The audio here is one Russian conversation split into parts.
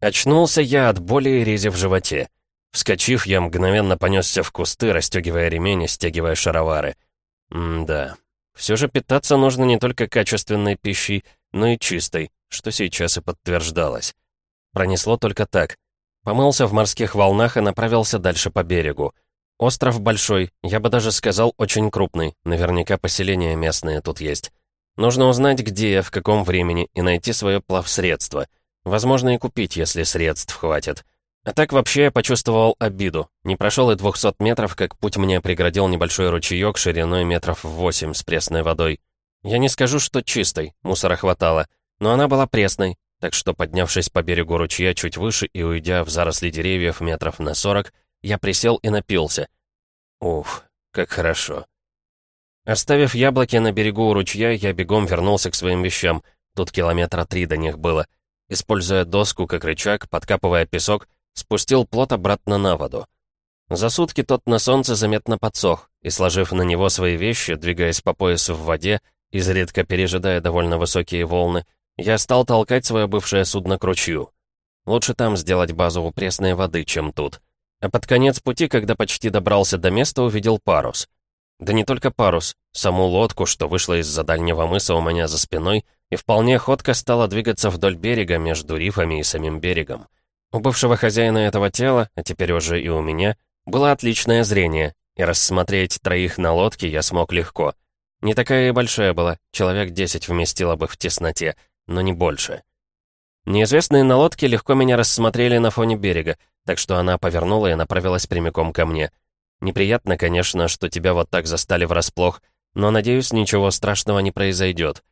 Очнулся я от боли и рези в животе. Вскочив, я мгновенно понесся в кусты, расстегивая ремень и стягивая шаровары. М-да. Все же питаться нужно не только качественной пищей, но и чистой, что сейчас и подтверждалось. Пронесло только так. Помылся в морских волнах и направился дальше по берегу. Остров большой, я бы даже сказал, очень крупный. Наверняка поселения местные тут есть. Нужно узнать, где я, в каком времени, и найти свое плавсредство. Возможно, и купить, если средств хватит. А так вообще я почувствовал обиду. Не прошел и 200 метров, как путь мне преградил небольшой ручеек шириной метров 8 с пресной водой. Я не скажу, что чистой, мусора хватало, но она была пресной, так что, поднявшись по берегу ручья чуть выше и уйдя в заросли деревьев метров на 40, я присел и напился. Уф, как хорошо. Оставив яблоки на берегу у ручья, я бегом вернулся к своим вещам. Тут километра три до них было. Используя доску как рычаг, подкапывая песок, спустил плот обратно на воду. За сутки тот на солнце заметно подсох, и, сложив на него свои вещи, двигаясь по поясу в воде, изредка пережидая довольно высокие волны, я стал толкать свое бывшее судно к ручью. Лучше там сделать базу у пресной воды, чем тут. А под конец пути, когда почти добрался до места, увидел парус. Да не только парус, саму лодку, что вышла из-за дальнего мыса у меня за спиной, и вполне ходко стала двигаться вдоль берега между рифами и самим берегом. У бывшего хозяина этого тела, а теперь уже и у меня, было отличное зрение, и рассмотреть троих на лодке я смог легко. Не такая и большая была, человек десять вместило бы в тесноте, но не больше. Неизвестные на лодке легко меня рассмотрели на фоне берега, так что она повернула и направилась прямиком ко мне. Неприятно, конечно, что тебя вот так застали врасплох, но, надеюсь, ничего страшного не произойдет.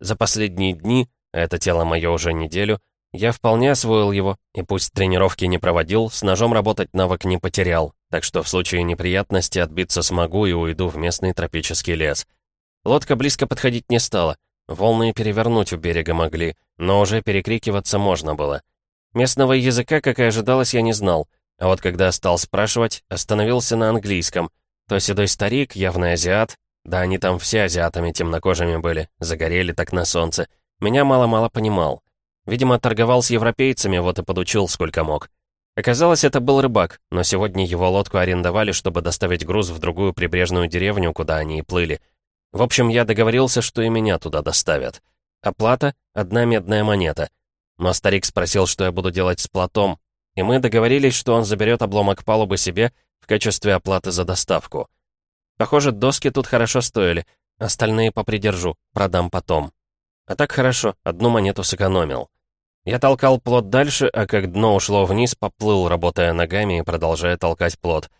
За последние дни, это тело мое уже неделю, я вполне освоил его, и пусть тренировки не проводил, с ножом работать навык не потерял, так что в случае неприятности отбиться смогу и уйду в местный тропический лес. Лодка близко подходить не стала, волны перевернуть у берега могли, но уже перекрикиваться можно было. Местного языка, как и ожидалось, я не знал, а вот когда стал спрашивать, остановился на английском. То седой старик, явный азиат, да они там все азиатами темнокожими были, загорели так на солнце, меня мало-мало понимал. Видимо, торговал с европейцами, вот и подучил сколько мог. Оказалось, это был рыбак, но сегодня его лодку арендовали, чтобы доставить груз в другую прибрежную деревню, куда они и плыли. В общем, я договорился, что и меня туда доставят. Оплата — одна медная монета. Но старик спросил, что я буду делать с плотом, и мы договорились, что он заберет обломок палубы себе в качестве оплаты за доставку. Похоже, доски тут хорошо стоили, остальные попридержу, продам потом. А так хорошо, одну монету сэкономил. Я толкал плот дальше, а как дно ушло вниз, поплыл, работая ногами и продолжая толкать плот.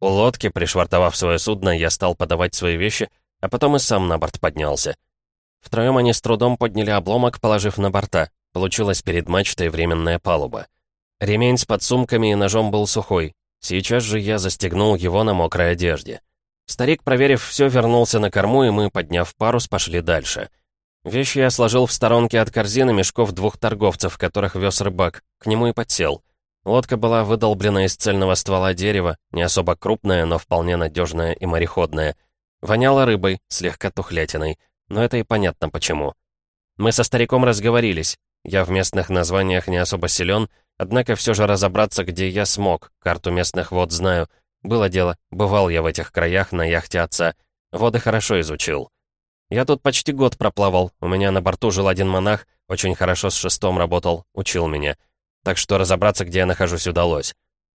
У лодки, пришвартовав свое судно, я стал подавать свои вещи, а потом и сам на борт поднялся. Втроем они с трудом подняли обломок, положив на борта. Получилась перед мачтой временная палуба. Ремень с подсумками и ножом был сухой. Сейчас же я застегнул его на мокрой одежде. Старик, проверив все, вернулся на корму, и мы, подняв парус, пошли дальше. Вещи я сложил в сторонке от корзины мешков двух торговцев, которых вез рыбак. К нему и подсел. Лодка была выдолблена из цельного ствола дерева, не особо крупная, но вполне надежная и мореходная. Воняла рыбой, слегка тухлятиной, но это и понятно почему. Мы со стариком разговорились. Я в местных названиях не особо силен, однако все же разобраться, где я смог, карту местных вод знаю. Было дело, бывал я в этих краях на яхте отца, воды хорошо изучил. Я тут почти год проплавал, у меня на борту жил один монах, очень хорошо с шестом работал, учил меня. Так что разобраться, где я нахожусь, удалось.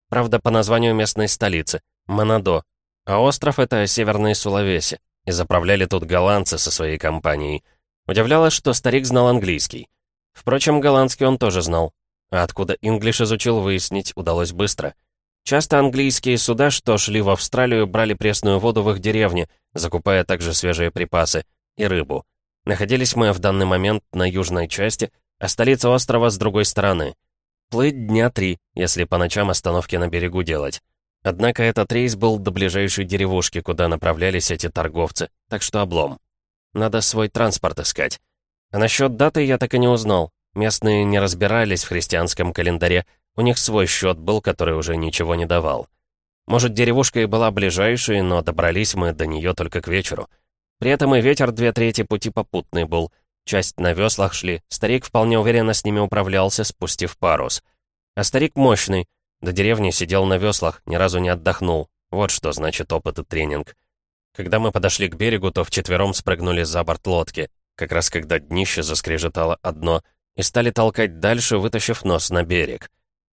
Правда, по названию местной столицы — Монадо. А остров — это Северные Сулавеси. И заправляли тут голландцы со своей компанией. Удивлялось, что старик знал английский. Впрочем, голландский он тоже знал. А откуда инглиш изучил, выяснить удалось быстро. Часто английские суда, что шли в Австралию, брали пресную воду в их деревне, закупая также свежие припасы и рыбу. Находились мы в данный момент на южной части, а столица острова с другой стороны. Плыть дня три, если по ночам остановки на берегу делать. Однако этот рейс был до ближайшей деревушки, куда направлялись эти торговцы, так что облом. Надо свой транспорт искать. А насчет даты я так и не узнал. Местные не разбирались в христианском календаре, у них свой счет был, который уже ничего не давал. Может, деревушка и была ближайшей, но добрались мы до нее только к вечеру. При этом и ветер две трети пути попутный был. Часть на веслах шли, старик вполне уверенно с ними управлялся, спустив парус. А старик мощный. До деревни сидел на веслах, ни разу не отдохнул. Вот что значит опыт и тренинг. Когда мы подошли к берегу, то вчетвером спрыгнули за борт лодки, как раз когда днище заскрежетало одно, и стали толкать дальше, вытащив нос на берег.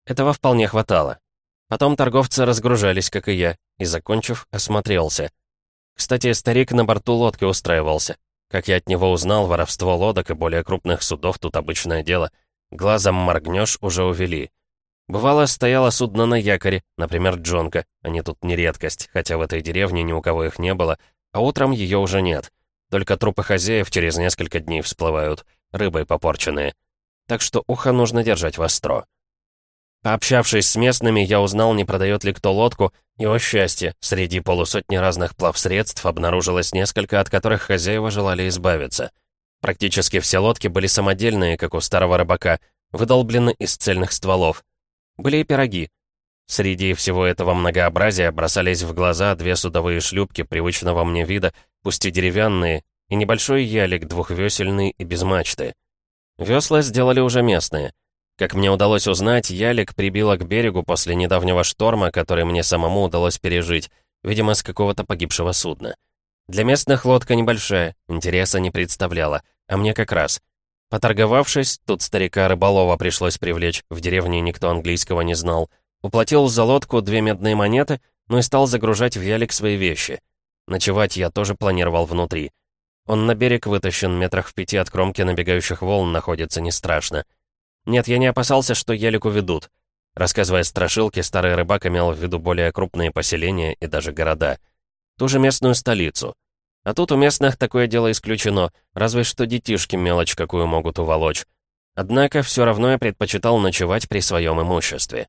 Этого вполне хватало. Потом торговцы разгружались, как и я, и, закончив, осмотрелся. Кстати, старик на борту лодки устраивался. Как я от него узнал, воровство лодок и более крупных судов тут обычное дело. Глазом моргнешь, уже увели. Бывало, стояло судно на якоре, например, джонка. Они тут не редкость, хотя в этой деревне ни у кого их не было, а утром ее уже нет. Только трупы хозяев через несколько дней всплывают, рыбой попорченные. Так что ухо нужно держать востро. Пообщавшись с местными, я узнал, не продает ли кто лодку, и, о счастье, среди полусотни разных плавсредств обнаружилось несколько, от которых хозяева желали избавиться. Практически все лодки были самодельные, как у старого рыбака, выдолблены из цельных стволов. Были и пироги. Среди всего этого многообразия бросались в глаза две судовые шлюпки привычного мне вида, пусть и деревянные, и небольшой ялик двухвесельный и без мачты. Весла сделали уже местные — как мне удалось узнать, ялик прибило к берегу после недавнего шторма, который мне самому удалось пережить, видимо, с какого-то погибшего судна. Для местных лодка небольшая, интереса не представляла, а мне как раз. Поторговавшись, тут старика рыболова пришлось привлечь, в деревне никто английского не знал. Уплатил за лодку две медные монеты, ну и стал загружать в ялик свои вещи. Ночевать я тоже планировал внутри. Он на берег вытащен, метрах в пяти от кромки набегающих волн находится не страшно. Нет, я не опасался, что елик уведут. Рассказывая страшилки, старый рыбак имел в виду более крупные поселения и даже города. Ту же местную столицу. А тут у местных такое дело исключено, разве что детишки мелочь какую могут уволочь. Однако все равно я предпочитал ночевать при своем имуществе.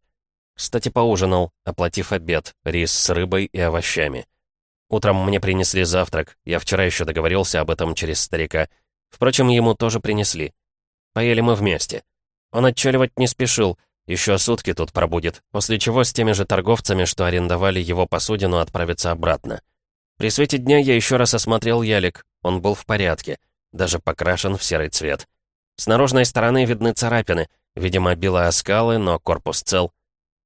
Кстати, поужинал, оплатив обед, рис с рыбой и овощами. Утром мне принесли завтрак, я вчера еще договорился об этом через старика. Впрочем, ему тоже принесли. Поели мы вместе. Он отчаливать не спешил, еще сутки тут пробудет, после чего с теми же торговцами, что арендовали его посудину, отправится обратно. При свете дня я еще раз осмотрел ялик, он был в порядке, даже покрашен в серый цвет. С наружной стороны видны царапины, видимо, било скалы, но корпус цел.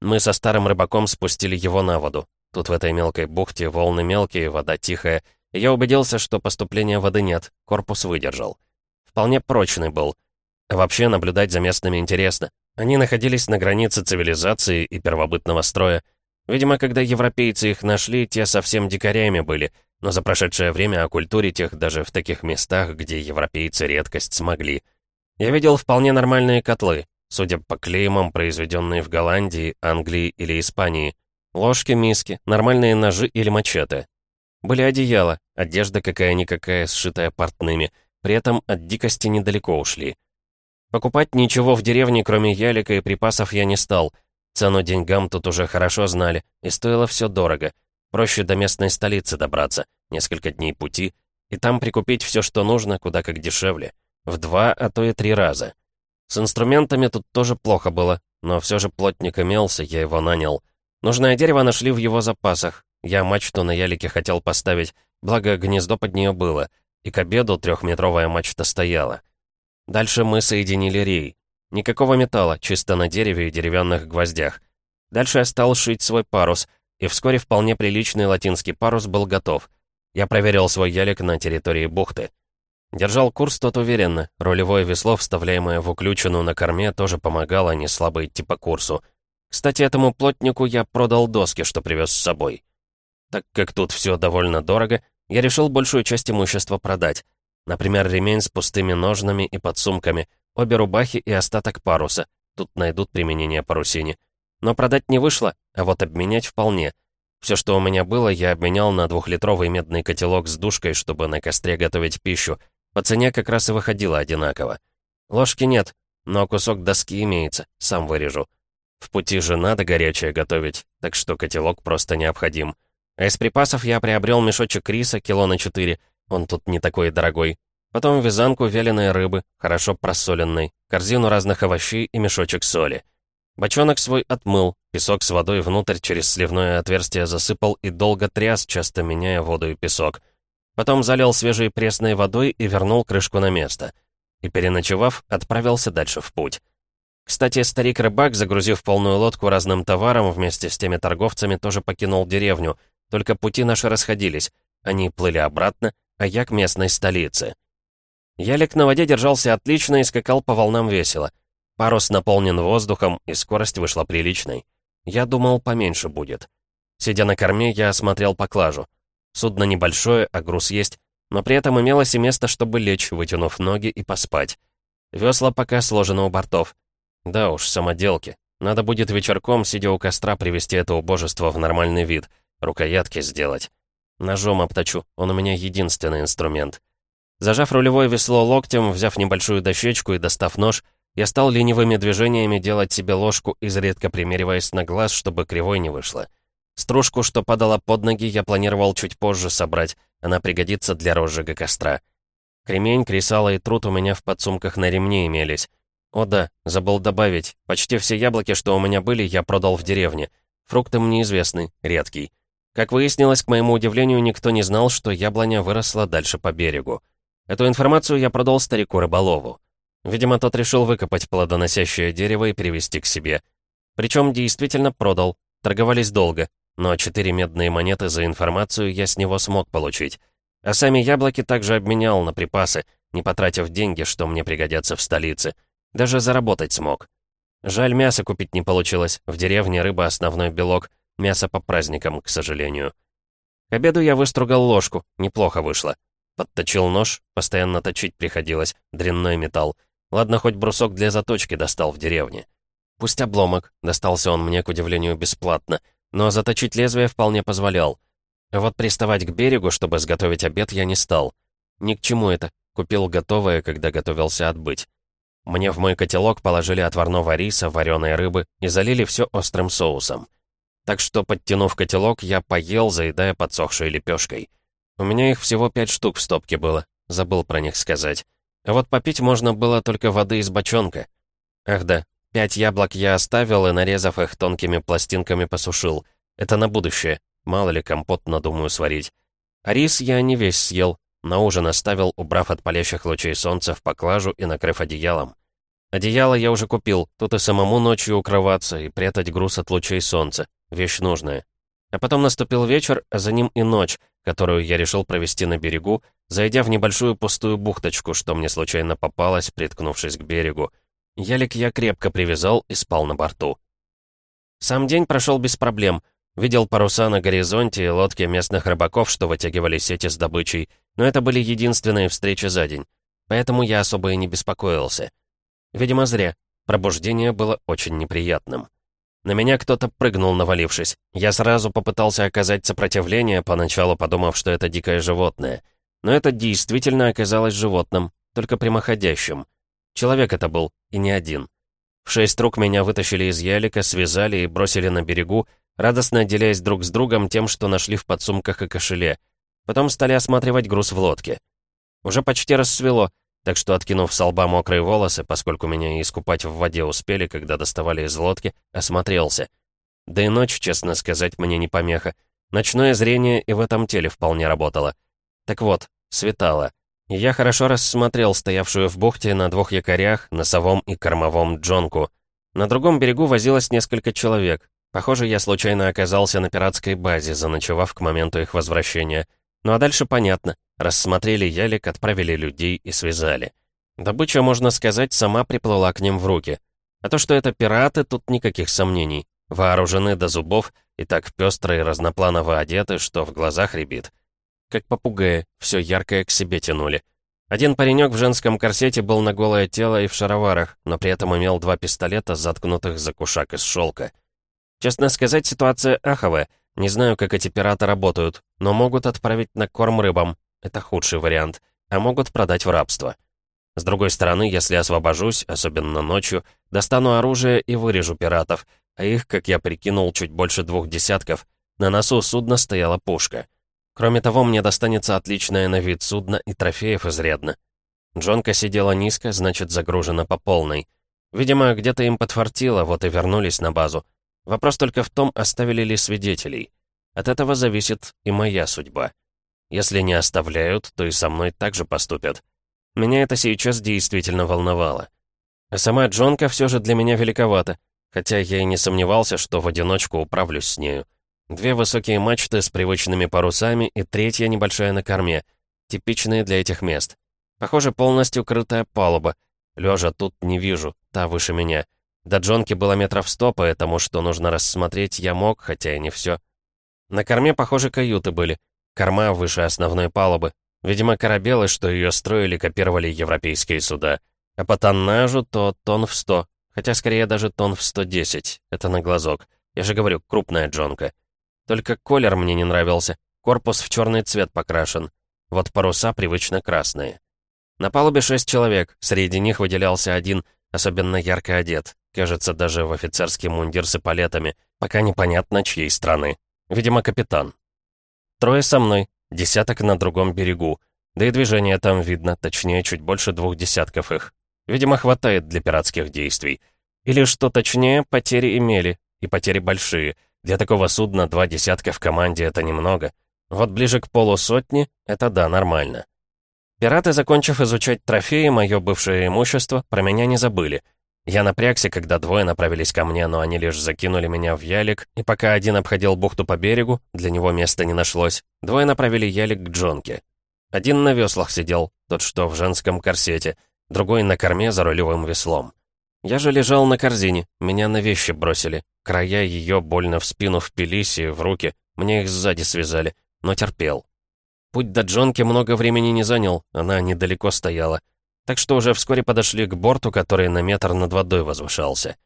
Мы со старым рыбаком спустили его на воду. Тут в этой мелкой бухте волны мелкие, вода тихая, и я убедился, что поступления воды нет, корпус выдержал. Вполне прочный был — Вообще наблюдать за местными интересно. Они находились на границе цивилизации и первобытного строя. Видимо, когда европейцы их нашли, те совсем дикарями были, но за прошедшее время окультурить их даже в таких местах, где европейцы редкость смогли. Я видел вполне нормальные котлы, судя по клеймам, произведенные в Голландии, Англии или Испании. Ложки, миски, нормальные ножи или мачете. Были одеяла, одежда какая-никакая, сшитая портными, при этом от дикости недалеко ушли. Покупать ничего в деревне, кроме ялика и припасов, я не стал. Цену деньгам тут уже хорошо знали, и стоило все дорого. Проще до местной столицы добраться, несколько дней пути, и там прикупить все, что нужно, куда как дешевле. В два, а то и три раза. С инструментами тут тоже плохо было, но все же плотник имелся, я его нанял. Нужное дерево нашли в его запасах. Я мачту на ялике хотел поставить, благо гнездо под нее было, и к обеду трехметровая мачта стояла. Дальше мы соединили рей. Никакого металла, чисто на дереве и деревянных гвоздях. Дальше я стал шить свой парус, и вскоре вполне приличный латинский парус был готов. Я проверил свой ялик на территории бухты. Держал курс тот уверенно, рулевое весло, вставляемое в уключенную на корме, тоже помогало не слабо идти по курсу. Кстати, этому плотнику я продал доски, что привез с собой. Так как тут все довольно дорого, я решил большую часть имущества продать. Например, ремень с пустыми ножнами и подсумками, обе рубахи и остаток паруса. Тут найдут применение парусине. Но продать не вышло, а вот обменять вполне. Все, что у меня было, я обменял на двухлитровый медный котелок с душкой, чтобы на костре готовить пищу. По цене как раз и выходило одинаково. Ложки нет, но кусок доски имеется, сам вырежу. В пути же надо горячее готовить, так что котелок просто необходим. А из припасов я приобрел мешочек риса кило на четыре, он тут не такой дорогой. Потом вязанку вяленой рыбы, хорошо просоленной, корзину разных овощей и мешочек соли. Бочонок свой отмыл, песок с водой внутрь через сливное отверстие засыпал и долго тряс, часто меняя воду и песок. Потом залил свежей пресной водой и вернул крышку на место. И, переночевав, отправился дальше в путь. Кстати, старик-рыбак, загрузив полную лодку разным товаром вместе с теми торговцами, тоже покинул деревню, только пути наши расходились. Они плыли обратно, а я к местной столице. Ялик на воде держался отлично и скакал по волнам весело. Парус наполнен воздухом, и скорость вышла приличной. Я думал, поменьше будет. Сидя на корме, я осмотрел поклажу. Судно небольшое, а груз есть, но при этом имелось и место, чтобы лечь, вытянув ноги и поспать. Весла пока сложены у бортов. Да уж, самоделки. Надо будет вечерком, сидя у костра, привести это убожество в нормальный вид, рукоятки сделать. Ножом обточу, он у меня единственный инструмент. Зажав рулевое весло локтем, взяв небольшую дощечку и достав нож, я стал ленивыми движениями делать себе ложку, изредка примериваясь на глаз, чтобы кривой не вышло. Стружку, что падала под ноги, я планировал чуть позже собрать, она пригодится для розжига костра. Кремень, кресало и труд у меня в подсумках на ремне имелись. О да, забыл добавить, почти все яблоки, что у меня были, я продал в деревне. Фрукты мне известны, редкий. Как выяснилось, к моему удивлению, никто не знал, что яблоня выросла дальше по берегу. Эту информацию я продал старику рыболову. Видимо, тот решил выкопать плодоносящее дерево и перевести к себе. Причем действительно продал. Торговались долго, но четыре медные монеты за информацию я с него смог получить. А сами яблоки также обменял на припасы, не потратив деньги, что мне пригодятся в столице. Даже заработать смог. Жаль, мясо купить не получилось. В деревне рыба основной белок, мясо по праздникам, к сожалению. К обеду я выстругал ложку, неплохо вышло. Подточил нож, постоянно точить приходилось, дрянной металл. Ладно, хоть брусок для заточки достал в деревне. Пусть обломок, достался он мне, к удивлению, бесплатно, но заточить лезвие вполне позволял. Вот приставать к берегу, чтобы сготовить обед, я не стал. Ни к чему это. Купил готовое, когда готовился отбыть. Мне в мой котелок положили отварного риса, вареной рыбы и залили все острым соусом. Так что, подтянув котелок, я поел, заедая подсохшей лепешкой. У меня их всего пять штук в стопке было, забыл про них сказать. А вот попить можно было только воды из бочонка. Ах да, пять яблок я оставил и, нарезав их тонкими пластинками, посушил. Это на будущее. Мало ли компот надумаю сварить. А рис я не весь съел. На ужин оставил, убрав от палящих лучей солнца в поклажу и накрыв одеялом. Одеяло я уже купил, тут и самому ночью укрываться, и прятать груз от лучей солнца. Вещь нужная. А потом наступил вечер, а за ним и ночь, которую я решил провести на берегу, зайдя в небольшую пустую бухточку, что мне случайно попалось, приткнувшись к берегу. Ялик я крепко привязал и спал на борту. Сам день прошел без проблем. Видел паруса на горизонте и лодки местных рыбаков, что вытягивали сети с добычей, но это были единственные встречи за день. Поэтому я особо и не беспокоился. Видимо, зря. Пробуждение было очень неприятным. На меня кто-то прыгнул, навалившись. Я сразу попытался оказать сопротивление, поначалу подумав, что это дикое животное. Но это действительно оказалось животным, только прямоходящим. Человек это был, и не один. В шесть рук меня вытащили из ялика, связали и бросили на берегу, радостно делясь друг с другом тем, что нашли в подсумках и кошеле. Потом стали осматривать груз в лодке. Уже почти рассвело, так что, откинув с лба мокрые волосы, поскольку меня искупать в воде успели, когда доставали из лодки, осмотрелся. Да и ночь, честно сказать, мне не помеха. Ночное зрение и в этом теле вполне работало. Так вот, светало. Я хорошо рассмотрел стоявшую в бухте на двух якорях, носовом и кормовом джонку. На другом берегу возилось несколько человек. Похоже, я случайно оказался на пиратской базе, заночевав к моменту их возвращения. Ну а дальше понятно. Рассмотрели ялик, отправили людей и связали. Добыча, можно сказать, сама приплыла к ним в руки. А то, что это пираты, тут никаких сомнений. Вооружены до зубов и так пестро и разнопланово одеты, что в глазах рябит. Как попугаи, все яркое к себе тянули. Один паренек в женском корсете был на голое тело и в шароварах, но при этом имел два пистолета, заткнутых за кушак из шелка. Честно сказать, ситуация аховая. Не знаю, как эти пираты работают, но могут отправить на корм рыбам, это худший вариант. А могут продать в рабство. С другой стороны, если освобожусь, особенно ночью, достану оружие и вырежу пиратов, а их, как я прикинул, чуть больше двух десятков. На носу судна стояла пушка. Кроме того, мне достанется отличное на вид судно и трофеев изрядно. Джонка сидела низко, значит, загружена по полной. Видимо, где-то им подфартило, вот и вернулись на базу. Вопрос только в том, оставили ли свидетелей. От этого зависит и моя судьба. Если не оставляют, то и со мной так же поступят. Меня это сейчас действительно волновало. А сама Джонка все же для меня великовата, хотя я и не сомневался, что в одиночку управлюсь с нею. Две высокие мачты с привычными парусами и третья небольшая на корме, типичные для этих мест. Похоже, полностью крытая палуба. Лежа тут не вижу, та выше меня. До Джонки было метров сто, поэтому что нужно рассмотреть я мог, хотя и не все. На корме, похоже, каюты были. Корма выше основной палубы. Видимо, корабелы, что ее строили, копировали европейские суда. А по тоннажу то тонн в сто. Хотя скорее даже тонн в сто десять. Это на глазок. Я же говорю, крупная джонка. Только колер мне не нравился. Корпус в черный цвет покрашен. Вот паруса привычно красные. На палубе шесть человек. Среди них выделялся один, особенно ярко одет. Кажется, даже в офицерский мундир с эполетами, пока непонятно, чьей страны. Видимо, капитан. Трое со мной, десяток на другом берегу. Да и движение там видно, точнее, чуть больше двух десятков их. Видимо, хватает для пиратских действий. Или, что точнее, потери имели, и потери большие. Для такого судна два десятка в команде — это немного. Вот ближе к полусотни — это да, нормально. Пираты, закончив изучать трофеи, мое бывшее имущество, про меня не забыли — я напрягся, когда двое направились ко мне, но они лишь закинули меня в ялик, и пока один обходил бухту по берегу, для него места не нашлось, двое направили ялик к Джонке. Один на веслах сидел, тот, что в женском корсете, другой на корме за рулевым веслом. Я же лежал на корзине, меня на вещи бросили. Края ее больно в спину впились и в руки, мне их сзади связали, но терпел. Путь до Джонки много времени не занял, она недалеко стояла так что уже вскоре подошли к борту, который на метр над водой возвышался.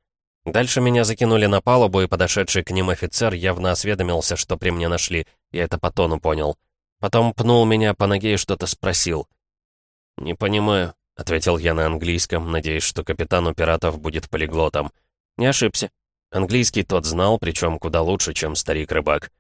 Дальше меня закинули на палубу, и подошедший к ним офицер явно осведомился, что при мне нашли. Я это по тону понял. Потом пнул меня по ноге и что-то спросил. «Не понимаю», — ответил я на английском, надеясь, что капитан у пиратов будет полиглотом. Не ошибся. Английский тот знал, причем куда лучше, чем старик-рыбак.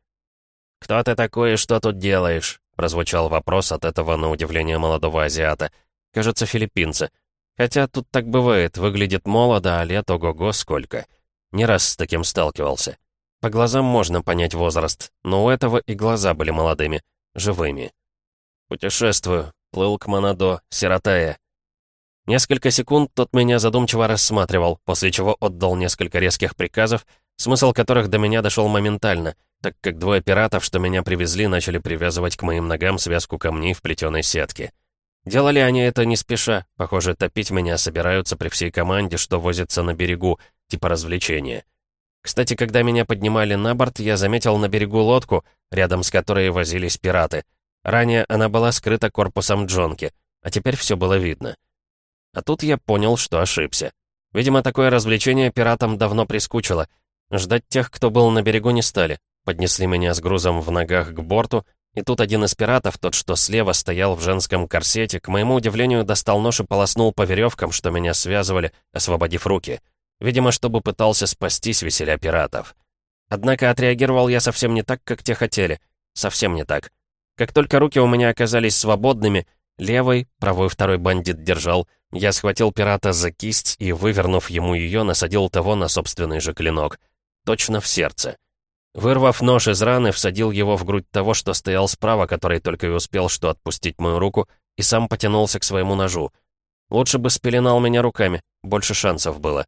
«Кто ты такой и что тут делаешь?» — прозвучал вопрос от этого, на удивление, молодого азиата — Кажется, филиппинцы. Хотя тут так бывает, выглядит молодо, а лет ого-го сколько. Не раз с таким сталкивался. По глазам можно понять возраст, но у этого и глаза были молодыми, живыми. «Путешествую», плыл к Монадо, сиротая. Несколько секунд тот меня задумчиво рассматривал, после чего отдал несколько резких приказов, смысл которых до меня дошел моментально, так как двое пиратов, что меня привезли, начали привязывать к моим ногам связку камней в плетеной сетке. Делали они это не спеша. Похоже, топить меня собираются при всей команде, что возится на берегу, типа развлечения. Кстати, когда меня поднимали на борт, я заметил на берегу лодку, рядом с которой возились пираты. Ранее она была скрыта корпусом Джонки, а теперь все было видно. А тут я понял, что ошибся. Видимо, такое развлечение пиратам давно прискучило. Ждать тех, кто был на берегу, не стали. Поднесли меня с грузом в ногах к борту, и тут один из пиратов, тот, что слева стоял в женском корсете, к моему удивлению, достал нож и полоснул по веревкам, что меня связывали, освободив руки. Видимо, чтобы пытался спастись веселя пиратов. Однако отреагировал я совсем не так, как те хотели. Совсем не так. Как только руки у меня оказались свободными, левой, правой второй бандит держал, я схватил пирата за кисть и, вывернув ему ее, насадил того на собственный же клинок. Точно в сердце. Вырвав нож из раны, всадил его в грудь того, что стоял справа, который только и успел что отпустить мою руку, и сам потянулся к своему ножу. Лучше бы спеленал меня руками, больше шансов было.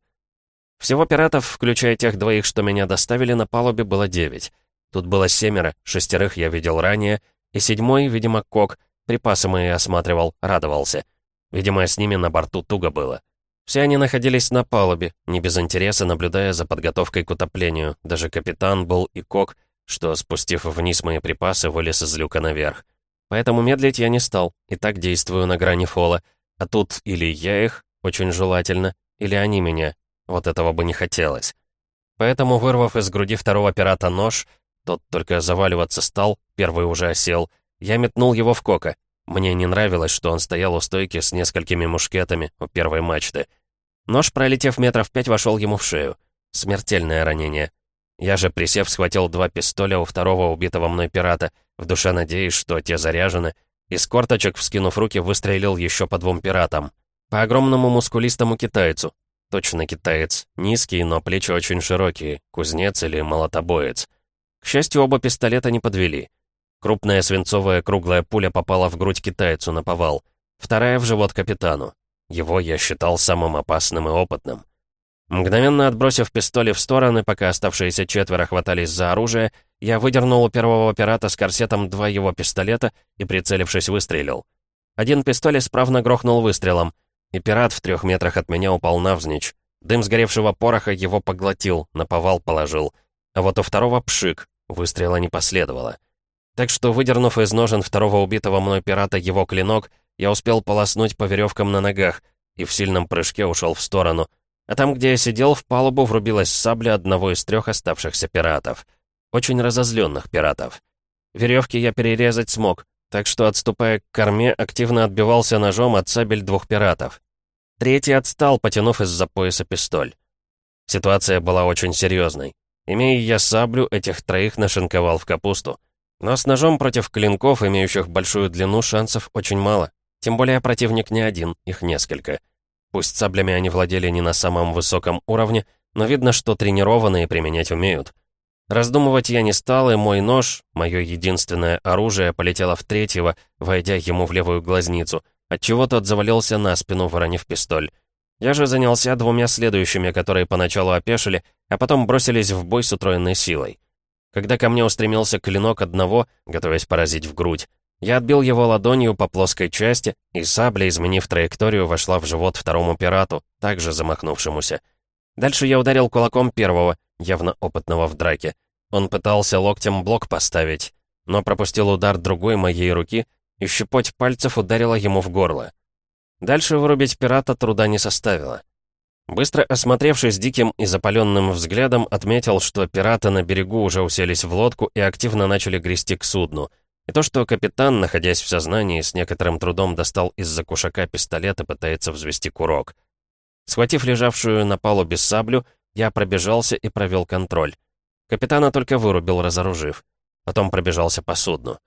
Всего пиратов, включая тех двоих, что меня доставили, на палубе было девять. Тут было семеро, шестерых я видел ранее, и седьмой, видимо, Кок, припасы мои осматривал, радовался. Видимо, с ними на борту туго было. Все они находились на палубе, не без интереса наблюдая за подготовкой к утоплению. Даже капитан был и кок, что, спустив вниз мои припасы, вылез из люка наверх. Поэтому медлить я не стал, и так действую на грани фола. А тут или я их, очень желательно, или они меня. Вот этого бы не хотелось. Поэтому, вырвав из груди второго пирата нож, тот только заваливаться стал, первый уже осел, я метнул его в кока. Мне не нравилось, что он стоял у стойки с несколькими мушкетами у первой мачты. Нож, пролетев метров пять, вошел ему в шею. Смертельное ранение. Я же, присев, схватил два пистоля у второго убитого мной пирата, в душе надеясь, что те заряжены, и с корточек, вскинув руки, выстрелил еще по двум пиратам. По огромному мускулистому китайцу. Точно китаец. Низкий, но плечи очень широкие. Кузнец или молотобоец. К счастью, оба пистолета не подвели. Крупная свинцовая круглая пуля попала в грудь китайцу на повал. Вторая в живот капитану. Его я считал самым опасным и опытным. Мгновенно отбросив пистоли в стороны, пока оставшиеся четверо хватались за оружие, я выдернул у первого пирата с корсетом два его пистолета и, прицелившись, выстрелил. Один пистолет справно грохнул выстрелом, и пират в трех метрах от меня упал навзничь. Дым сгоревшего пороха его поглотил, на повал положил. А вот у второго пшик, выстрела не последовало. Так что, выдернув из ножен второго убитого мной пирата его клинок, я успел полоснуть по веревкам на ногах и в сильном прыжке ушел в сторону. А там, где я сидел, в палубу врубилась сабля одного из трех оставшихся пиратов. Очень разозленных пиратов. Веревки я перерезать смог, так что, отступая к корме, активно отбивался ножом от сабель двух пиратов. Третий отстал, потянув из-за пояса пистоль. Ситуация была очень серьезной. Имея я саблю, этих троих нашинковал в капусту. Но с ножом против клинков, имеющих большую длину, шансов очень мало. Тем более противник не один, их несколько. Пусть саблями они владели не на самом высоком уровне, но видно, что тренированные применять умеют. Раздумывать я не стал, и мой нож, мое единственное оружие, полетело в третьего, войдя ему в левую глазницу, отчего тот завалился на спину, воронив пистоль. Я же занялся двумя следующими, которые поначалу опешили, а потом бросились в бой с утроенной силой. Когда ко мне устремился клинок одного, готовясь поразить в грудь, я отбил его ладонью по плоской части, и сабля, изменив траекторию, вошла в живот второму пирату, также замахнувшемуся. Дальше я ударил кулаком первого, явно опытного в драке. Он пытался локтем блок поставить, но пропустил удар другой моей руки, и щепоть пальцев ударила ему в горло. Дальше вырубить пирата труда не составило. Быстро осмотревшись диким и запаленным взглядом, отметил, что пираты на берегу уже уселись в лодку и активно начали грести к судну. И то, что капитан, находясь в сознании, с некоторым трудом достал из-за кушака пистолет и пытается взвести курок. Схватив лежавшую на палубе саблю, я пробежался и провел контроль. Капитана только вырубил, разоружив. Потом пробежался по судну.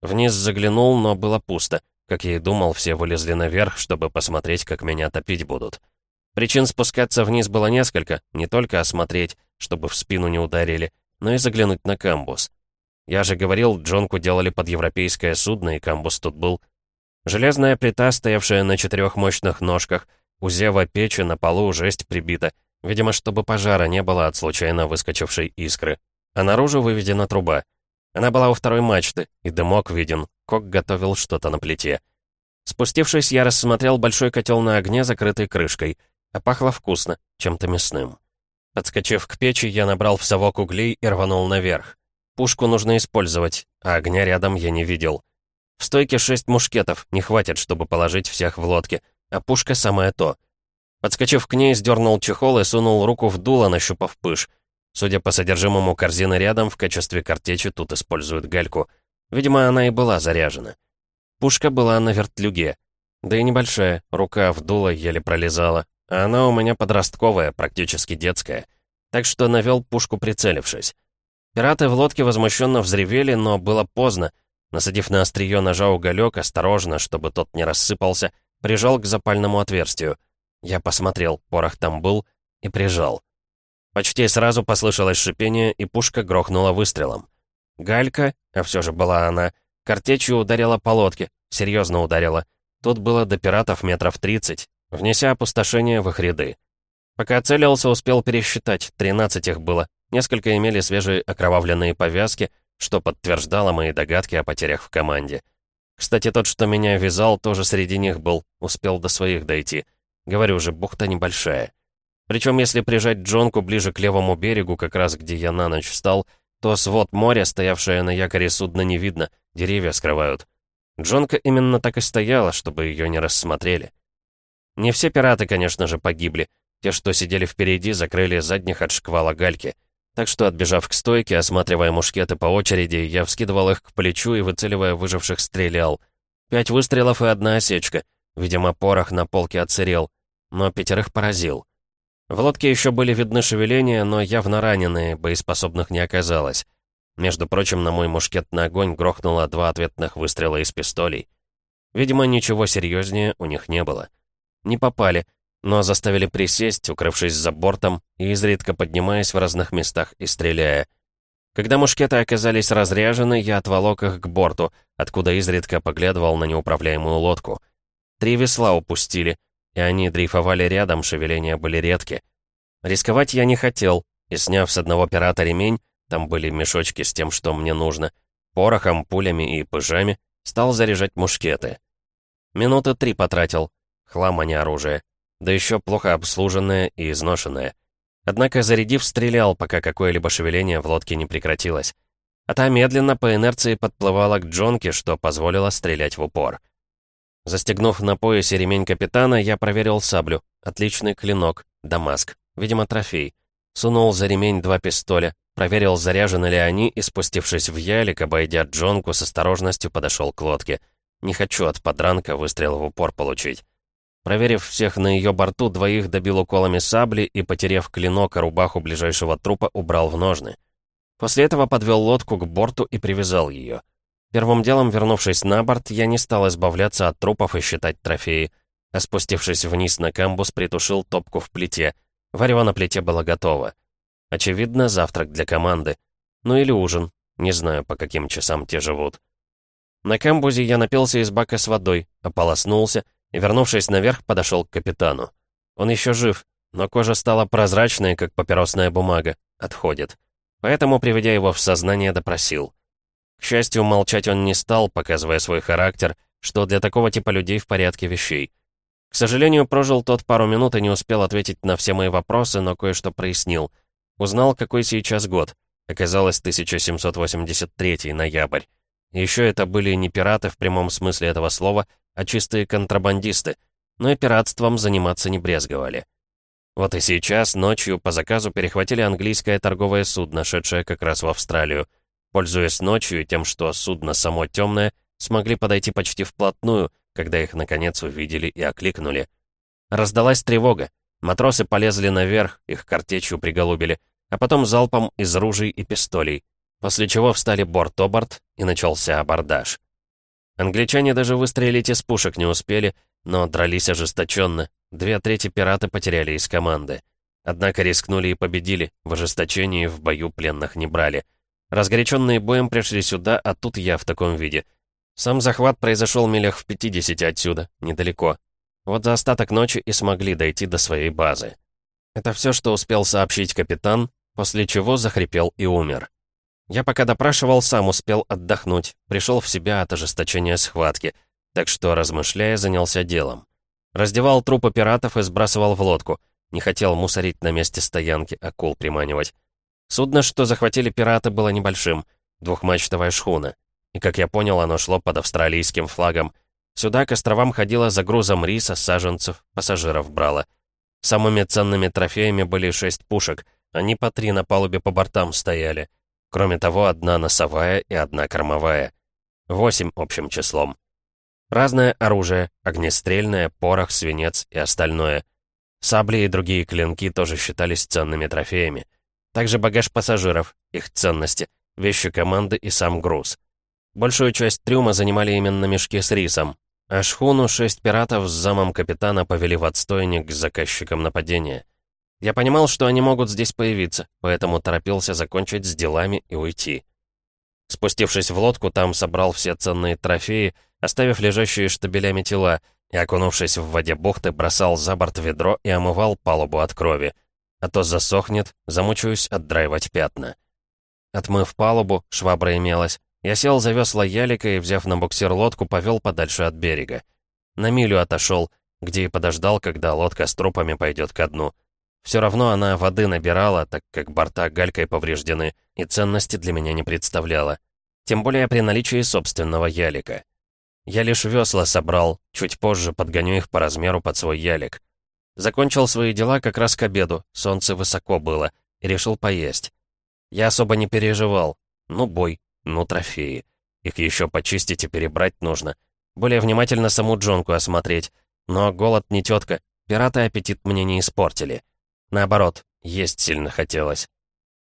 Вниз заглянул, но было пусто. Как я и думал, все вылезли наверх, чтобы посмотреть, как меня топить будут. Причин спускаться вниз было несколько, не только осмотреть, чтобы в спину не ударили, но и заглянуть на камбус. Я же говорил, джонку делали под европейское судно, и камбус тут был. Железная плита, стоявшая на четырех мощных ножках, у зева печи на полу жесть прибита, видимо, чтобы пожара не было от случайно выскочившей искры. А наружу выведена труба. Она была у второй мачты, и дымок виден, кок готовил что-то на плите. Спустившись, я рассмотрел большой котел на огне, закрытой крышкой — а пахло вкусно, чем-то мясным. Подскочив к печи, я набрал в совок углей и рванул наверх. Пушку нужно использовать, а огня рядом я не видел. В стойке шесть мушкетов, не хватит, чтобы положить всех в лодке, а пушка самое то. Подскочив к ней, сдернул чехол и сунул руку в дуло, нащупав пыш. Судя по содержимому корзины рядом, в качестве картечи тут используют гальку. Видимо, она и была заряжена. Пушка была на вертлюге. Да и небольшая, рука в дуло еле пролезала, а она у меня подростковая, практически детская. Так что навел пушку, прицелившись. Пираты в лодке возмущенно взревели, но было поздно. Насадив на острие ножа уголек, осторожно, чтобы тот не рассыпался, прижал к запальному отверстию. Я посмотрел, порох там был, и прижал. Почти сразу послышалось шипение, и пушка грохнула выстрелом. Галька, а все же была она, картечью ударила по лодке, серьезно ударила. Тут было до пиратов метров тридцать, внеся опустошение в их ряды. Пока целился, успел пересчитать, 13 их было. Несколько имели свежие окровавленные повязки, что подтверждало мои догадки о потерях в команде. Кстати, тот, что меня вязал, тоже среди них был, успел до своих дойти. Говорю же, бухта небольшая. Причем, если прижать Джонку ближе к левому берегу, как раз где я на ночь встал, то свод моря, стоявшее на якоре судна, не видно, деревья скрывают. Джонка именно так и стояла, чтобы ее не рассмотрели. Не все пираты, конечно же, погибли. Те, что сидели впереди, закрыли задних от шквала гальки. Так что, отбежав к стойке, осматривая мушкеты по очереди, я вскидывал их к плечу и, выцеливая выживших, стрелял. Пять выстрелов и одна осечка. Видимо, порох на полке отсырел. Но пятерых поразил. В лодке еще были видны шевеления, но явно раненые, боеспособных не оказалось. Между прочим, на мой мушкетный огонь грохнуло два ответных выстрела из пистолей. Видимо, ничего серьезнее у них не было. Не попали, но заставили присесть, укрывшись за бортом и изредка поднимаясь в разных местах и стреляя. Когда мушкеты оказались разряжены, я отволок их к борту, откуда изредка поглядывал на неуправляемую лодку. Три весла упустили, и они дрейфовали рядом, шевеления были редки. Рисковать я не хотел, и, сняв с одного пирата ремень, там были мешочки с тем, что мне нужно, порохом, пулями и пыжами, стал заряжать мушкеты. Минуты три потратил. Хлам, а не оружие. Да еще плохо обслуженное и изношенное. Однако, зарядив, стрелял, пока какое-либо шевеление в лодке не прекратилось. А та медленно по инерции подплывала к джонке, что позволило стрелять в упор. Застегнув на поясе ремень капитана, я проверил саблю. Отличный клинок, дамаск. Видимо, трофей. Сунул за ремень два пистоля, проверил, заряжены ли они, и, спустившись в ялик, обойдя джонку, с осторожностью подошел к лодке. Не хочу от подранка выстрел в упор получить. Проверив всех на ее борту, двоих добил уколами сабли и, потеряв клинок и рубаху ближайшего трупа, убрал в ножны. После этого подвел лодку к борту и привязал ее. Первым делом, вернувшись на борт, я не стал избавляться от трупов и считать трофеи, а спустившись вниз на камбус, притушил топку в плите. Варево на плите было готово. Очевидно, завтрак для команды. Ну или ужин. Не знаю, по каким часам те живут. На камбузе я напился из бака с водой, ополоснулся вернувшись наверх, подошел к капитану. Он еще жив, но кожа стала прозрачной, как папиросная бумага. Отходит. Поэтому, приведя его в сознание, допросил. К счастью, молчать он не стал, показывая свой характер, что для такого типа людей в порядке вещей. К сожалению, прожил тот пару минут и не успел ответить на все мои вопросы, но кое-что прояснил. Узнал, какой сейчас год. Оказалось, 1783 ноябрь. Еще это были не пираты в прямом смысле этого слова, а чистые контрабандисты, но и пиратством заниматься не брезговали. Вот и сейчас, ночью, по заказу перехватили английское торговое судно, шедшее как раз в Австралию. Пользуясь ночью и тем, что судно само темное, смогли подойти почти вплотную, когда их, наконец, увидели и окликнули. Раздалась тревога. Матросы полезли наверх, их картечью приголубили, а потом залпом из ружей и пистолей, после чего встали борт-оборт, и начался абордаж. Англичане даже выстрелить из пушек не успели, но дрались ожесточенно. Две трети пираты потеряли из команды. Однако рискнули и победили, в ожесточении в бою пленных не брали. Разгоряченные боем пришли сюда, а тут я в таком виде. Сам захват произошел милях в 50 отсюда, недалеко. Вот за остаток ночи и смогли дойти до своей базы. Это все, что успел сообщить капитан, после чего захрипел и умер. Я пока допрашивал, сам успел отдохнуть, пришел в себя от ожесточения схватки, так что, размышляя, занялся делом. Раздевал трупы пиратов и сбрасывал в лодку. Не хотел мусорить на месте стоянки, акул приманивать. Судно, что захватили пираты, было небольшим, двухмачтовая шхуна. И, как я понял, оно шло под австралийским флагом. Сюда к островам ходило за грузом риса, саженцев, пассажиров брало. Самыми ценными трофеями были шесть пушек, они по три на палубе по бортам стояли. Кроме того, одна носовая и одна кормовая. Восемь общим числом. Разное оружие, огнестрельное, порох, свинец и остальное. Сабли и другие клинки тоже считались ценными трофеями. Также багаж пассажиров, их ценности, вещи команды и сам груз. Большую часть трюма занимали именно мешки с рисом, а шхуну шесть пиратов с замом капитана повели в отстойник к заказчикам нападения. Я понимал, что они могут здесь появиться, поэтому торопился закончить с делами и уйти. Спустившись в лодку, там собрал все ценные трофеи, оставив лежащие штабелями тела, и, окунувшись в воде бухты, бросал за борт ведро и омывал палубу от крови а то засохнет, замучаюсь отдраивать пятна. Отмыв палубу, швабра имелась, я сел за весла ялика и, взяв на буксир лодку, повел подальше от берега. На милю отошел, где и подождал, когда лодка с трупами пойдет ко дну. Все равно она воды набирала, так как борта галькой повреждены, и ценности для меня не представляла. Тем более при наличии собственного ялика. Я лишь весла собрал, чуть позже подгоню их по размеру под свой ялик. Закончил свои дела как раз к обеду, солнце высоко было, и решил поесть. Я особо не переживал. Ну, бой, ну, трофеи. Их еще почистить и перебрать нужно. Более внимательно саму джонку осмотреть. Но голод не тетка, пираты аппетит мне не испортили. Наоборот, есть сильно хотелось.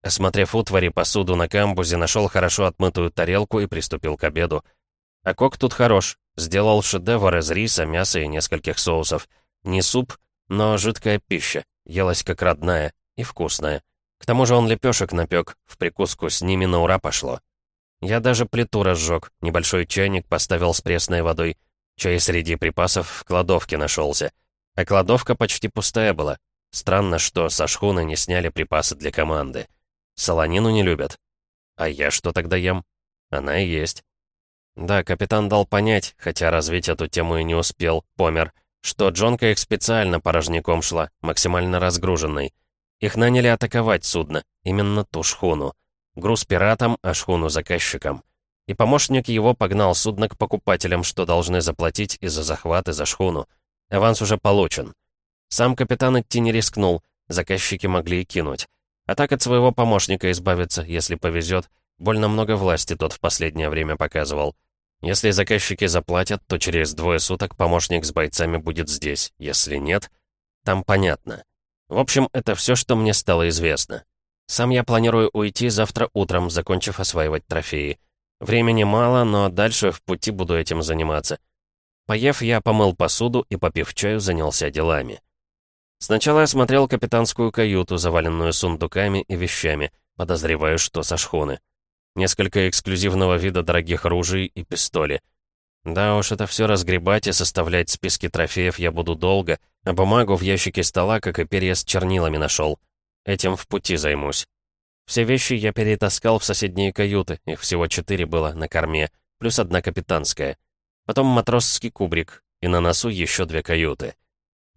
Осмотрев утвари, посуду на камбузе, нашел хорошо отмытую тарелку и приступил к обеду. А кок тут хорош. Сделал шедевр из риса, мяса и нескольких соусов. Не суп, но жидкая пища, елась как родная и вкусная. К тому же он лепешек напек, в прикуску с ними на ура пошло. Я даже плиту разжег, небольшой чайник поставил с пресной водой. Чай среди припасов в кладовке нашелся. А кладовка почти пустая была. Странно, что со шхуны не сняли припасы для команды. Солонину не любят. А я что тогда ем? Она и есть. Да, капитан дал понять, хотя развить эту тему и не успел, помер, что Джонка их специально порожняком шла, максимально разгруженной. Их наняли атаковать судно, именно ту шхуну. Груз пиратам, а шхуну заказчикам. И помощник его погнал судно к покупателям, что должны заплатить и за захват, и за шхуну. Аванс уже получен. Сам капитан идти не рискнул, заказчики могли и кинуть. А так от своего помощника избавиться, если повезет. Больно много власти тот в последнее время показывал. Если заказчики заплатят, то через двое суток помощник с бойцами будет здесь. Если нет, там понятно. В общем, это все, что мне стало известно. Сам я планирую уйти завтра утром, закончив осваивать трофеи. Времени мало, но дальше в пути буду этим заниматься. Поев, я помыл посуду и, попив чаю, занялся делами. Сначала я смотрел капитанскую каюту, заваленную сундуками и вещами, подозреваю, что со шхуны. Несколько эксклюзивного вида дорогих ружей и пистоли. Да уж, это все разгребать и составлять списки трофеев я буду долго, а бумагу в ящике стола, как и перья с чернилами нашел. Этим в пути займусь. Все вещи я перетаскал в соседние каюты, их всего четыре было на корме, плюс одна капитанская. Потом матросский кубрик, и на носу еще две каюты.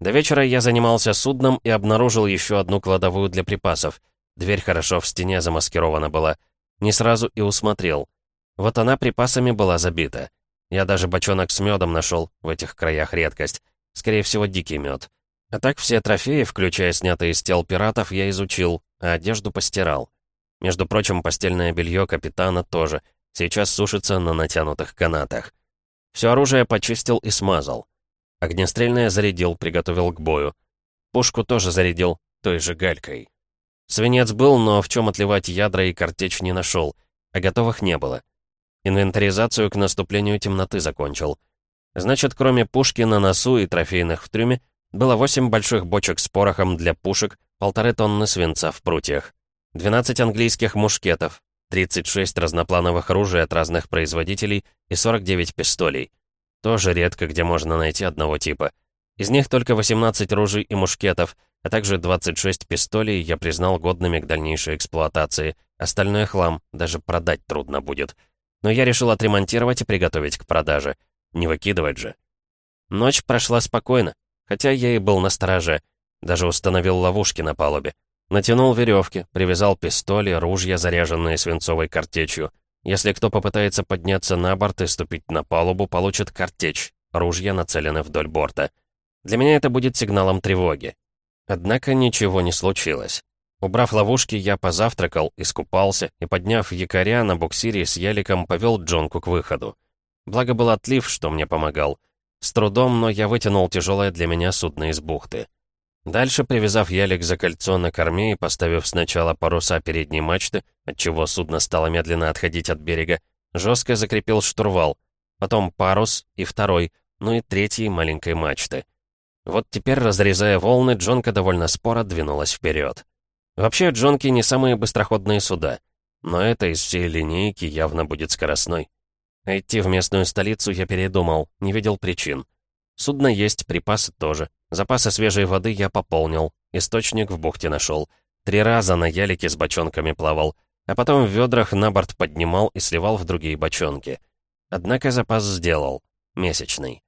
До вечера я занимался судном и обнаружил еще одну кладовую для припасов. Дверь хорошо в стене замаскирована была. Не сразу и усмотрел. Вот она припасами была забита. Я даже бочонок с медом нашел, в этих краях редкость. Скорее всего, дикий мед. А так все трофеи, включая снятые из тел пиратов, я изучил, а одежду постирал. Между прочим, постельное белье капитана тоже. Сейчас сушится на натянутых канатах. Все оружие почистил и смазал. Огнестрельное зарядил, приготовил к бою. Пушку тоже зарядил, той же галькой. Свинец был, но в чем отливать ядра и картечь не нашел, а готовых не было. Инвентаризацию к наступлению темноты закончил. Значит, кроме пушки на носу и трофейных в трюме, было 8 больших бочек с порохом для пушек, полторы тонны свинца в прутьях, 12 английских мушкетов, 36 разноплановых оружий от разных производителей и 49 пистолей. Тоже редко где можно найти одного типа. Из них только 18 ружей и мушкетов, а также 26 пистолей я признал годными к дальнейшей эксплуатации. Остальное хлам, даже продать трудно будет. Но я решил отремонтировать и приготовить к продаже. Не выкидывать же. Ночь прошла спокойно, хотя я и был на стороже. Даже установил ловушки на палубе. Натянул веревки, привязал пистоли, ружья, заряженные свинцовой картечью. Если кто попытается подняться на борт и ступить на палубу, получит картечь. Ружья нацелены вдоль борта. Для меня это будет сигналом тревоги. Однако ничего не случилось. Убрав ловушки, я позавтракал, искупался и, подняв якоря на буксире с яликом, повел Джонку к выходу. Благо был отлив, что мне помогал. С трудом, но я вытянул тяжелое для меня судно из бухты. Дальше, привязав ялик за кольцо на корме и поставив сначала паруса передней мачты, отчего судно стало медленно отходить от берега, жестко закрепил штурвал, потом парус и второй, ну и третий маленькой мачты. Вот теперь, разрезая волны, Джонка довольно споро двинулась вперед. Вообще, Джонки не самые быстроходные суда, но это из всей линейки явно будет скоростной. А идти в местную столицу я передумал, не видел причин. Судно есть, припасы тоже. Запасы свежей воды я пополнил. Источник в бухте нашел. Три раза на ялике с бочонками плавал. А потом в ведрах на борт поднимал и сливал в другие бочонки. Однако запас сделал. Месячный.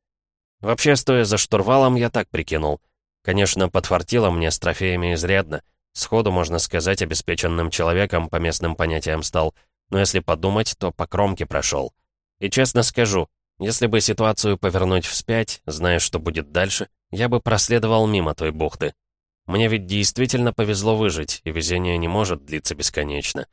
Вообще, стоя за штурвалом, я так прикинул. Конечно, подфартило мне с трофеями изрядно. Сходу, можно сказать, обеспеченным человеком по местным понятиям стал. Но если подумать, то по кромке прошел. И честно скажу, если бы ситуацию повернуть вспять, зная, что будет дальше, я бы проследовал мимо той бухты. Мне ведь действительно повезло выжить, и везение не может длиться бесконечно.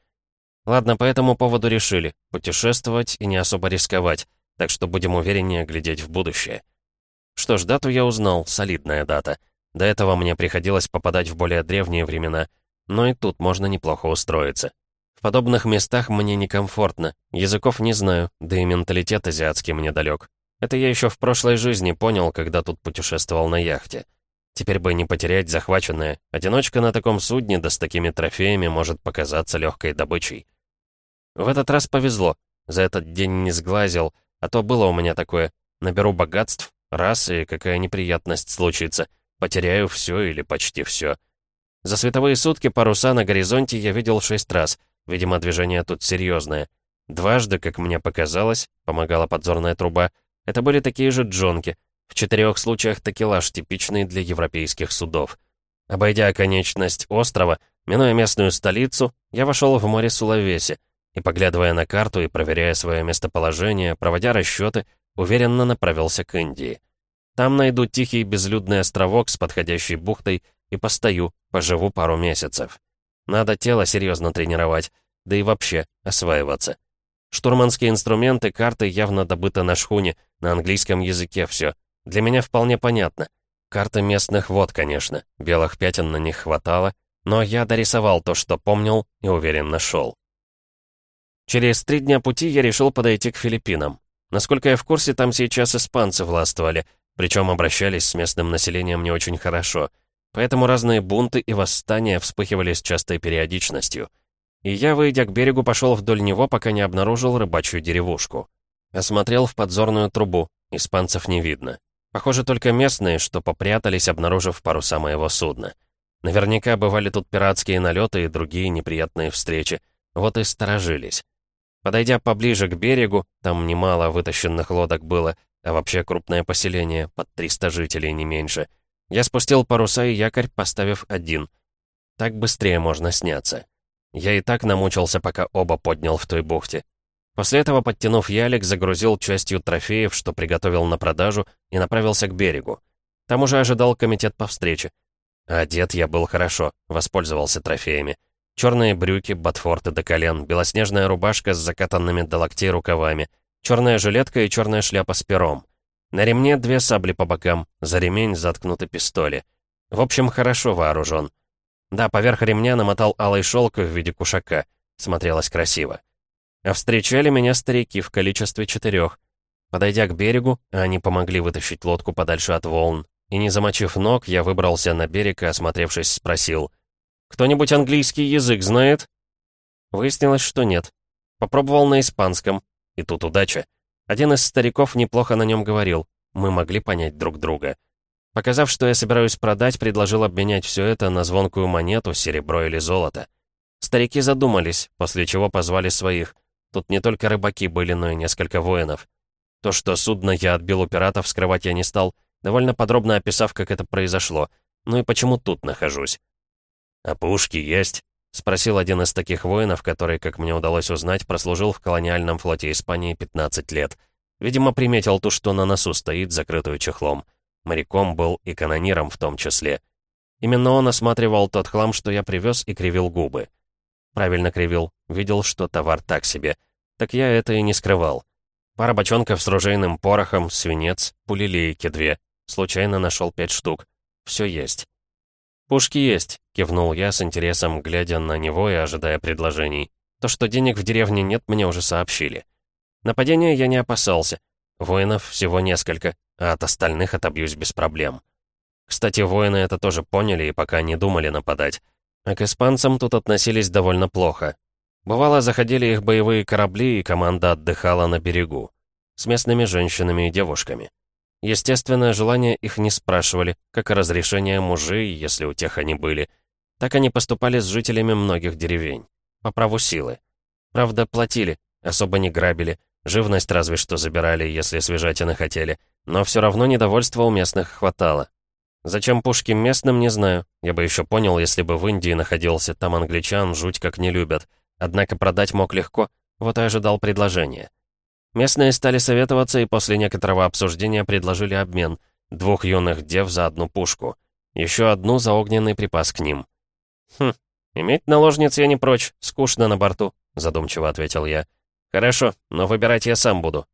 Ладно, по этому поводу решили путешествовать и не особо рисковать, так что будем увереннее глядеть в будущее. Что ж, дату я узнал, солидная дата. До этого мне приходилось попадать в более древние времена, но и тут можно неплохо устроиться. В подобных местах мне некомфортно, языков не знаю, да и менталитет азиатский мне далек. Это я еще в прошлой жизни понял, когда тут путешествовал на яхте. Теперь бы не потерять захваченное. Одиночка на таком судне, да с такими трофеями, может показаться легкой добычей. В этот раз повезло. За этот день не сглазил, а то было у меня такое. Наберу богатств, раз, и какая неприятность случится. Потеряю все или почти все. За световые сутки паруса на горизонте я видел шесть раз. Видимо, движение тут серьезное. Дважды, как мне показалось, помогала подзорная труба, это были такие же джонки. В четырех случаях такелаж, типичный для европейских судов. Обойдя оконечность острова, минуя местную столицу, я вошел в море Сулавеси и, поглядывая на карту и проверяя свое местоположение, проводя расчеты, уверенно направился к Индии. Там найду тихий безлюдный островок с подходящей бухтой и постою, поживу пару месяцев. Надо тело серьезно тренировать, да и вообще осваиваться. Штурманские инструменты, карты явно добыты на шхуне, на английском языке все. Для меня вполне понятно. Карты местных вод, конечно, белых пятен на них хватало, но я дорисовал то, что помнил и уверен нашел. Через три дня пути я решил подойти к Филиппинам. Насколько я в курсе, там сейчас испанцы властвовали, причем обращались с местным населением не очень хорошо. Поэтому разные бунты и восстания вспыхивали с частой периодичностью. И я, выйдя к берегу, пошел вдоль него, пока не обнаружил рыбачью деревушку. Осмотрел в подзорную трубу, испанцев не видно. Похоже, только местные, что попрятались, обнаружив паруса моего судна. Наверняка бывали тут пиратские налеты и другие неприятные встречи. Вот и сторожились. Подойдя поближе к берегу, там немало вытащенных лодок было, а вообще крупное поселение, под 300 жителей, не меньше. Я спустил паруса и якорь, поставив один. Так быстрее можно сняться. Я и так намучился, пока оба поднял в той бухте. После этого, подтянув ялик, загрузил частью трофеев, что приготовил на продажу, и направился к берегу. Там уже ожидал комитет по встрече. Одет я был хорошо, воспользовался трофеями. Черные брюки, ботфорты до колен, белоснежная рубашка с закатанными до локтей рукавами, черная жилетка и черная шляпа с пером. На ремне две сабли по бокам, за ремень заткнуты пистоли. В общем, хорошо вооружен. Да, поверх ремня намотал алый шелк в виде кушака. Смотрелось красиво. А встречали меня старики в количестве четырех. Подойдя к берегу, они помогли вытащить лодку подальше от волн. И не замочив ног, я выбрался на берег и, осмотревшись, спросил. «Кто-нибудь английский язык знает?» Выяснилось, что нет. Попробовал на испанском. И тут удача. Один из стариков неплохо на нем говорил. Мы могли понять друг друга. Показав, что я собираюсь продать, предложил обменять все это на звонкую монету, серебро или золото. Старики задумались, после чего позвали своих. Тут не только рыбаки были, но и несколько воинов. То, что судно я отбил у пиратов, скрывать я не стал, довольно подробно описав, как это произошло. Ну и почему тут нахожусь. «А пушки есть?» — спросил один из таких воинов, который, как мне удалось узнать, прослужил в колониальном флоте Испании 15 лет. Видимо, приметил ту, что на носу стоит, закрытую чехлом. Моряком был и канониром в том числе. Именно он осматривал тот хлам, что я привез, и кривил губы. Правильно кривил, видел, что товар так себе. Так я это и не скрывал. Пара бочонков с ружейным порохом, свинец, пулелейки две. Случайно нашел пять штук. Все есть. «Пушки есть», — кивнул я с интересом, глядя на него и ожидая предложений. То, что денег в деревне нет, мне уже сообщили. Нападения я не опасался. Воинов всего несколько, а от остальных отобьюсь без проблем. Кстати, воины это тоже поняли и пока не думали нападать. А к испанцам тут относились довольно плохо. Бывало, заходили их боевые корабли, и команда отдыхала на берегу. С местными женщинами и девушками. Естественно, желания их не спрашивали, как и разрешения мужей, если у тех они были. Так они поступали с жителями многих деревень. По праву силы. Правда, платили, особо не грабили, живность разве что забирали, если свежатины хотели, но все равно недовольства у местных хватало. Зачем пушки местным, не знаю. Я бы еще понял, если бы в Индии находился, там англичан жуть как не любят. Однако продать мог легко, вот и ожидал предложения. Местные стали советоваться и после некоторого обсуждения предложили обмен. Двух юных дев за одну пушку. Еще одну за огненный припас к ним. «Хм, иметь наложниц я не прочь, скучно на борту», — задумчиво ответил я. «Хорошо, но выбирать я сам буду».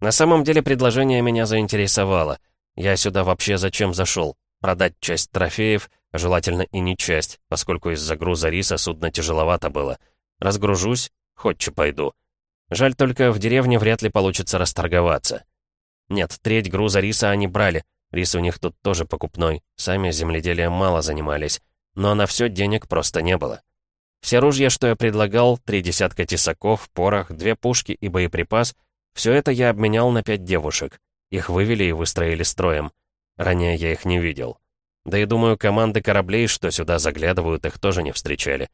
На самом деле предложение меня заинтересовало. Я сюда вообще зачем зашел? Продать часть трофеев, желательно и не часть, поскольку из-за груза риса судно тяжеловато было. Разгружусь, хоть пойду. Жаль только, в деревне вряд ли получится расторговаться. Нет, треть груза риса они брали. Рис у них тут тоже покупной. Сами земледелием мало занимались. Но на все денег просто не было. Все ружья, что я предлагал, три десятка тесаков, порох, две пушки и боеприпас, все это я обменял на пять девушек. Их вывели и выстроили строем. Ранее я их не видел. Да и думаю, команды кораблей, что сюда заглядывают, их тоже не встречали.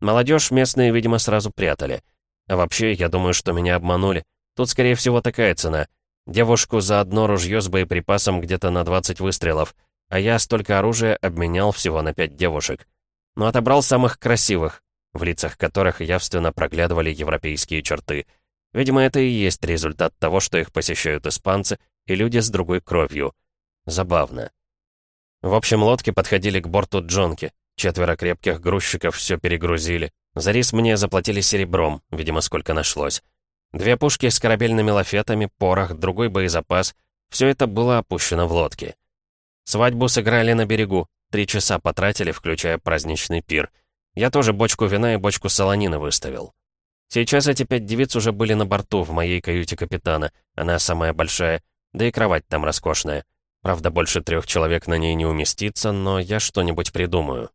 Молодежь местные, видимо, сразу прятали. А вообще, я думаю, что меня обманули. Тут, скорее всего, такая цена. Девушку за одно ружье с боеприпасом где-то на 20 выстрелов, а я столько оружия обменял всего на 5 девушек. Но отобрал самых красивых, в лицах которых явственно проглядывали европейские черты. Видимо, это и есть результат того, что их посещают испанцы и люди с другой кровью. Забавно. В общем, лодки подходили к борту Джонки. Четверо крепких грузчиков все перегрузили. За рис мне заплатили серебром, видимо, сколько нашлось. Две пушки с корабельными лафетами, порох, другой боезапас. Все это было опущено в лодки. Свадьбу сыграли на берегу. Три часа потратили, включая праздничный пир. Я тоже бочку вина и бочку солонины выставил. Сейчас эти пять девиц уже были на борту, в моей каюте капитана. Она самая большая, да и кровать там роскошная. Правда, больше трех человек на ней не уместится, но я что-нибудь придумаю.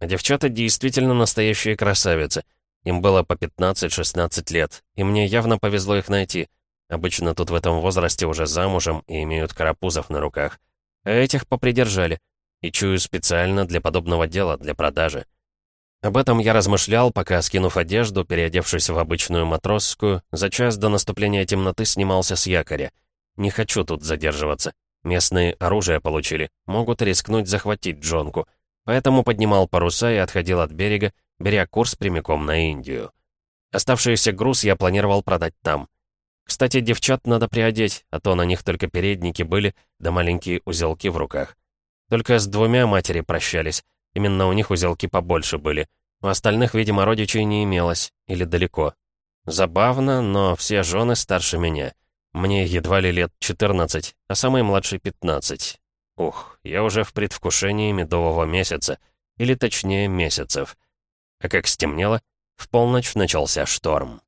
Девчата действительно настоящие красавицы. Им было по 15-16 лет, и мне явно повезло их найти. Обычно тут в этом возрасте уже замужем и имеют карапузов на руках. А этих попридержали. И чую специально для подобного дела, для продажи. Об этом я размышлял, пока, скинув одежду, переодевшись в обычную матросскую, за час до наступления темноты снимался с якоря. Не хочу тут задерживаться. Местные оружие получили, могут рискнуть захватить Джонку. Поэтому поднимал паруса и отходил от берега, беря курс прямиком на Индию. Оставшийся груз я планировал продать там. Кстати, девчат надо приодеть, а то на них только передники были, да маленькие узелки в руках. Только с двумя матери прощались. Именно у них узелки побольше были. У остальных, видимо, родичей не имелось, или далеко. Забавно, но все жены старше меня. Мне едва ли лет 14, а самый младший 15. Ух, я уже в предвкушении медового месяца, или точнее месяцев. А как стемнело, в полночь начался шторм.